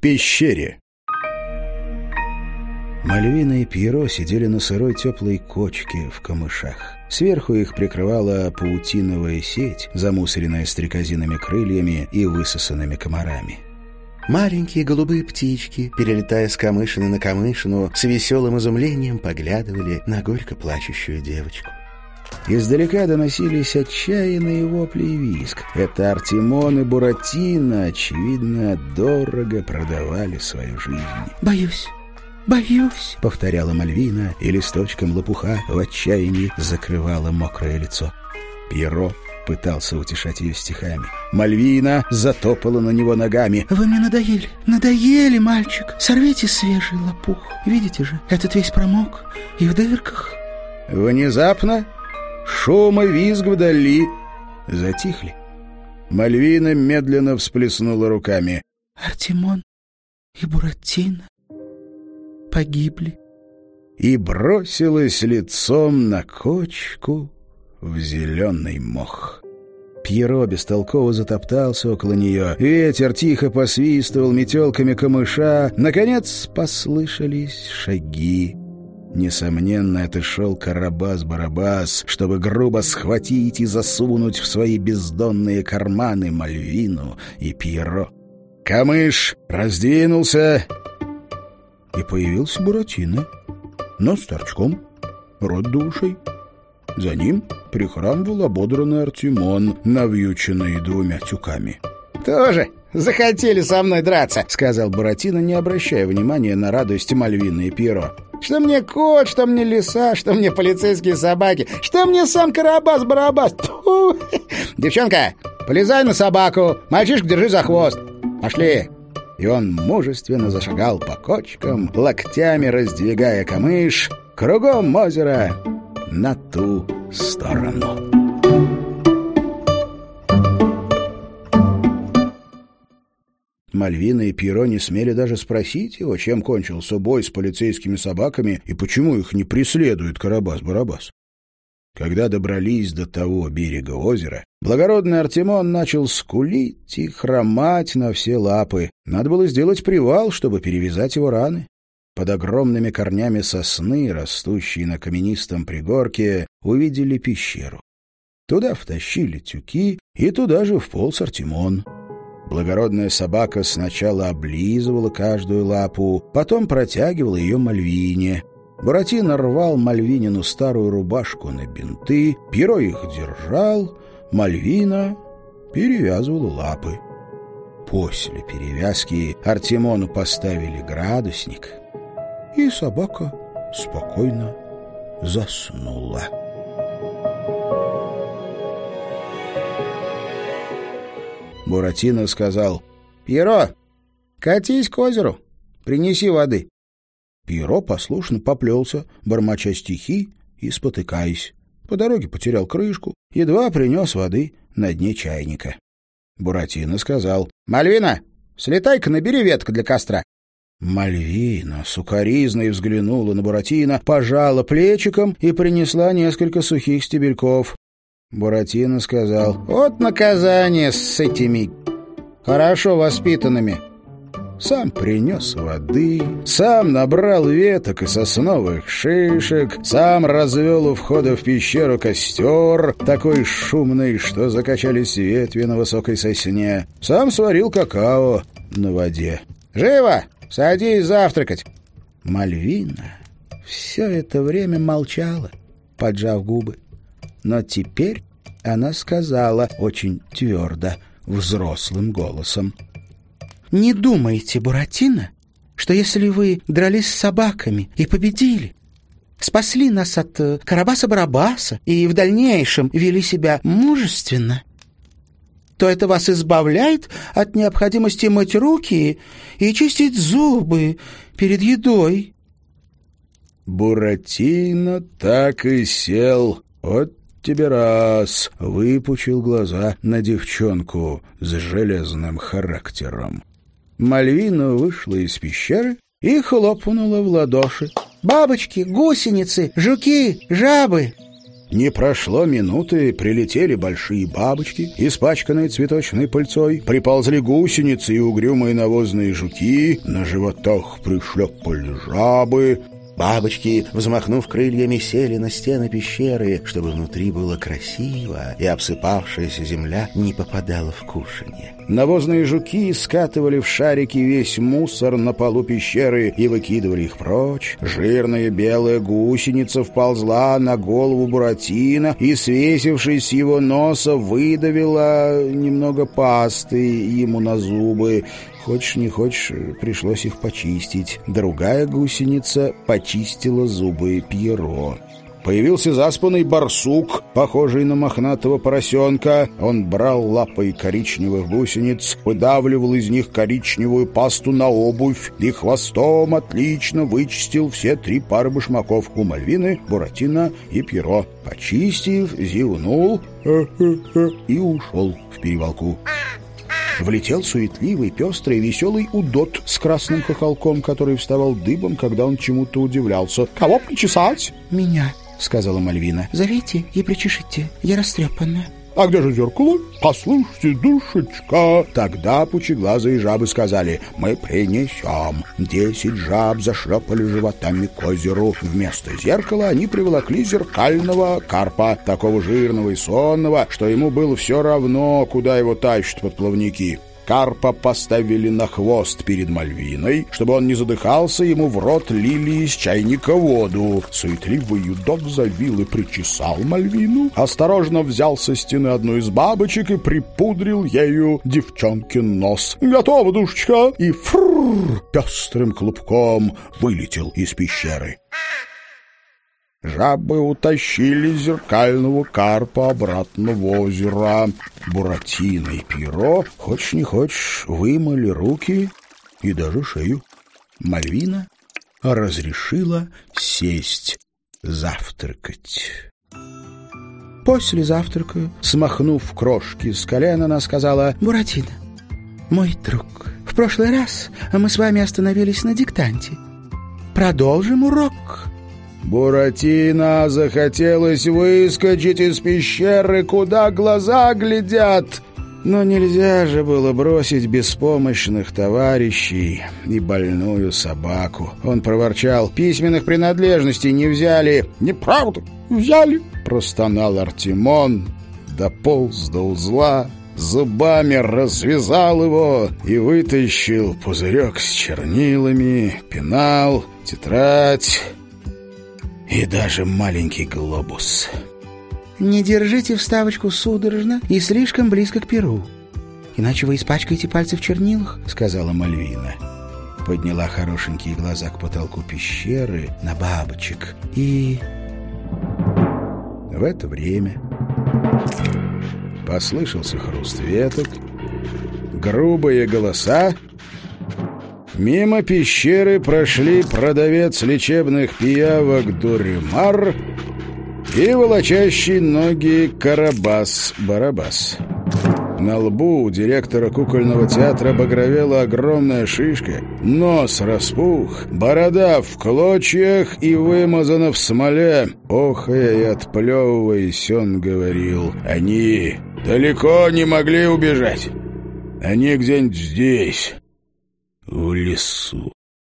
пещере Мальвина и Пьеро сидели на сырой теплой кочке в камышах. Сверху их прикрывала паутиновая сеть, замусоренная стрекозиными крыльями и высосанными комарами. Маленькие голубые птички, перелетая с камышины на камышину, с веселым изумлением поглядывали на горько плачущую девочку. Издалека доносились отчаянные вопли и виск. Это Артемон и Буратино, очевидно, дорого продавали свою жизнь. «Боюсь, боюсь», — повторяла Мальвина, и листочком лопуха в отчаянии закрывала мокрое лицо. Пьеро пытался утешать ее стихами. Мальвина затопала на него ногами. «Вы мне надоели, надоели, мальчик. Сорвите свежий лопух. Видите же, этот весь промок и в дырках». Внезапно шум и визг вдали затихли. Мальвина медленно всплеснула руками. «Артемон и Буратино погибли». И бросилась лицом на кочку в зеленый мох. Пьеро бестолково затоптался около нее. Ветер тихо посвистывал метелками камыша. Наконец послышались шаги. Несомненно, это шел Карабас-Барабас, чтобы грубо схватить и засунуть в свои бездонные карманы Мальвину и Пьеро. Камыш раздвинулся, и появился Буратино, но с торчком, рот душей. За ним прихрамывал ободранный Артемон, навьюченный двумя тюками. «Тоже захотели со мной драться», — сказал Буратино, не обращая внимания на радость Мальвины и Пьеро. «Что мне кот, что мне лиса, что мне полицейские собаки, что мне сам Карабас-Барабас. Девчонка, полезай на собаку, мальчишка, держи за хвост. Пошли!» И он мужественно зашагал по кочкам, локтями раздвигая камыш, кругом озера на ту сторону. Мальвина и Пьеро не смели даже спросить его, чем кончился бой с полицейскими собаками и почему их не преследует Карабас-Барабас. Когда добрались до того берега озера, благородный Артемон начал скулить и хромать на все лапы. Надо было сделать привал, чтобы перевязать его раны. Под огромными корнями сосны, растущие на каменистом пригорке, увидели пещеру. Туда втащили тюки, и туда же вполз Артемон. Благородная собака сначала облизывала каждую лапу, потом протягивала ее Мальвине. Буратино рвал Мальвинину старую рубашку на бинты, Пьеро их держал, Мальвина перевязывала лапы. После перевязки Артемону поставили градусник, и собака спокойно заснула. Буратино сказал, «Пьеро, катись к озеру, принеси воды». Пьеро послушно поплелся, бормоча стихи и спотыкаясь. По дороге потерял крышку, едва принес воды на дне чайника. Буратино сказал, «Мальвина, слетай-ка набери ветка для костра». Мальвина сукоризной взглянула на Буратино, пожала плечиком и принесла несколько сухих стебельков. Буратино сказал, «Вот наказание с этими хорошо воспитанными». Сам принес воды, сам набрал веток и сосновых шишек, сам развел у входа в пещеру костер, такой шумный, что закачались ветви на высокой сосне, сам сварил какао на воде. «Живо! Садись завтракать!» Мальвина все это время молчала, поджав губы. Но теперь она сказала очень твердо, взрослым голосом. «Не думайте, Буратино, что если вы дрались с собаками и победили, спасли нас от э, Карабаса-Барабаса и в дальнейшем вели себя мужественно, то это вас избавляет от необходимости мыть руки и чистить зубы перед едой». Буратино так и сел. Вот тебе раз!» — выпучил глаза на девчонку с железным характером. Мальвина вышла из пещеры и хлопнула в ладоши. «Бабочки, гусеницы, жуки, жабы! Не прошло минуты, прилетели большие бабочки, испачканные цветочной пыльцой, приползли гусеницы и угрюмые навозные жуки, на животах пришлепали жабы, Бабочки, взмахнув крыльями, сели на стены пещеры, чтобы внутри было красиво, и обсыпавшаяся земля не попадала в кушанье. Навозные жуки скатывали в шарики весь мусор на полу пещеры и выкидывали их прочь. Жирная белая гусеница вползла на голову Буратино и, свесившись с его носа, выдавила немного пасты ему на зубы. Хочешь не хочешь, пришлось их почистить. Другая гусеница почистила зубы Пьеро. Появился заспанный барсук, похожий на мохнатого поросенка. Он брал лапой коричневых гусениц, выдавливал из них коричневую пасту на обувь и хвостом отлично вычистил все три пары башмаков у Мальвины, Буратино и Пьеро. Почистив, зевнул и ушел в перевалку. Влетел суетливый, пестрый, веселый удот с красным хохолком, который вставал дыбом, когда он чему-то удивлялся. «Кого причесать?» «Меня», — сказала Мальвина. «Зовите и причешите. Я растрепанная». «А где же зеркало? Послушайте, душечка!» Тогда пучеглазые жабы сказали «Мы принесем». Десять жаб зашлепали животами к озеру. Вместо зеркала они приволокли зеркального карпа, такого жирного и сонного, что ему было все равно, куда его тащат подплавники. Карпа поставили на хвост перед Мальвиной. Чтобы он не задыхался, ему в рот лили из чайника воду. Суетливый юдок завил и причесал Мальвину. Осторожно взял со стены одну из бабочек и припудрил ею девчонкин нос. «Готово, душечка!» И фрррр пестрым клубком вылетел из пещеры. Жабы утащили зеркального карпа обратно в озеро. Буратино и Пиро, хочешь не хочешь, вымыли руки и даже шею. Мальвина разрешила сесть завтракать. После завтрака, смахнув крошки с колен, она сказала «Буратино, мой друг, в прошлый раз мы с вами остановились на диктанте. Продолжим урок». Буратино захотелось выскочить из пещеры, куда глаза глядят. Но нельзя же было бросить беспомощных товарищей и больную собаку. Он проворчал. «Письменных принадлежностей не взяли». «Неправда, взяли», — простонал Артемон. Дополз до узла, зубами развязал его и вытащил пузырек с чернилами, пенал, тетрадь и даже маленький глобус. «Не держите вставочку судорожно и слишком близко к перу, иначе вы испачкаете пальцы в чернилах», — сказала Мальвина. Подняла хорошенькие глаза к потолку пещеры на бабочек и... В это время послышался хруст веток, грубые голоса, Мимо пещеры прошли продавец лечебных пиявок Дуримар и волочащий ноги Карабас-Барабас. На лбу у директора кукольного театра багровела огромная шишка, нос распух, борода в клочьях и вымазана в смоле. Охая и отплевываясь, он говорил, «Они далеко не могли убежать. Они где-нибудь здесь» в лесу.